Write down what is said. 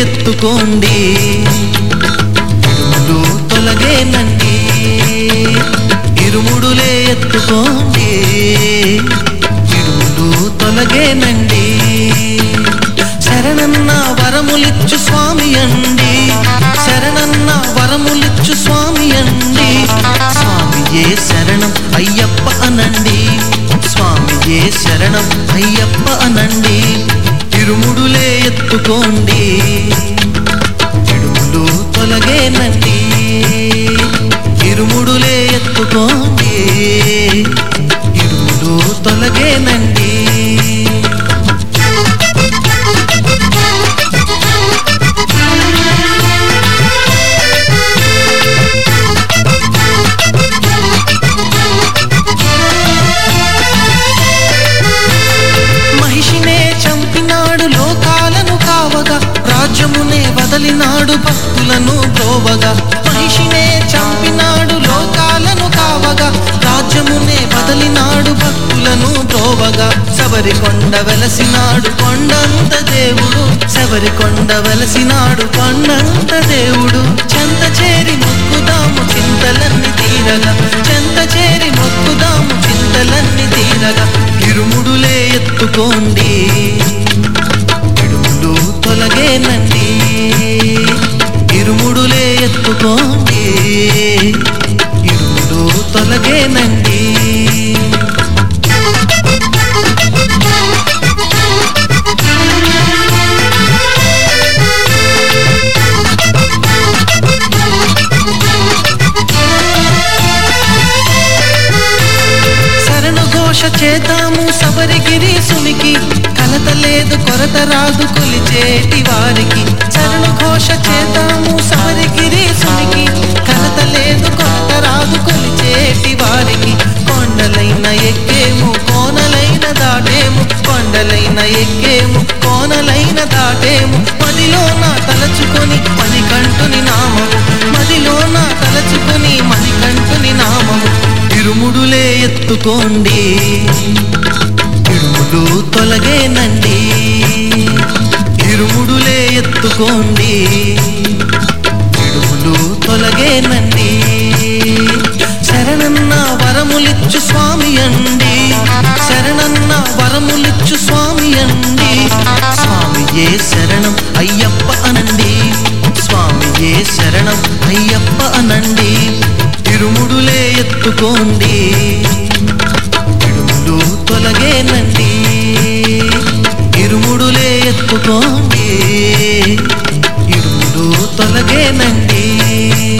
ఎత్తుకోండి ఇరుముడు తొలగేనండి ఇరుముడులే ఎత్తుకోండి ఇరుముడు తొలగేనండి శరణన్న వరములిచ్చు స్వామి అండి. శరణన్న వరములిచ్చు స్వామి అండి. స్వామియే శరణం అయ్యప్ప అనండి. స్వామియే శరణం అయ్యప్ప అనండి. ఇరుముడులే ఎత్తుకోండి. ఇడుములు తొలగేనండి. ఇరుముడులే ఎత్తుకోండి. భక్తులను ద్రోవగా మహిషినే చంపినాడు లోకాలను కావగా రాజ్యమునే వదలినాడు భక్తులను ద్రోవగా సవరి కొండ వెలసినాడు కొండంత దేవుడు. సవరి కొండ వెలసినాడు కొండంత దేవుడు. చెంత చేరి మొక్కుదాము చింతలన్నీ తీరగా. చెంత చేరి మొక్కుదాము చింతలన్నీ తీరగా. ఇరుముడులే ఎత్తుకోండి. తొలగేనండి. ఇరుముడులే ఎత్తుకోండి. ఇరుముడు తొలగేనండి శరణు ఘోష చేద్దాము సబరిగిరి సునికి కలత లేదు కొరత రాదు కొలిచేటి వారికి శరణు ఘోష చేద్దాము సబరిగిరి సునికి కలత లేదు కొత్త రాదు కొలిచేటి వారికి. కొండలైన ఎక్కేము కోనలైన దాటేము. కొండలైన ఎక్కేము కోనలైన దాటేము. మదిలో నా తలచుకొని కంటుని నామము. మదిలో నా తలచుకొని కంటుని నామము. ఇరుముడులే ఎత్తుకోండి. ఇరుముడు తొలగేనండి. ఎత్తుకోండి తొలగే తొలగేనండి శరణన్న వరములిచ్చు స్వామి అండి. శరణన్న వరములిచ్చు స్వామి అండి. స్వామియే శరణం అయ్యప్ప అనండి. స్వామియే శరణం అయ్యప్ప అనండి. తిరుముడులే ఎత్తుకోండి. ఇడుములు తొలగేనండి ఇరుముడులే ఎత్తుకోండి ఇరుముడు తొలగేనండి.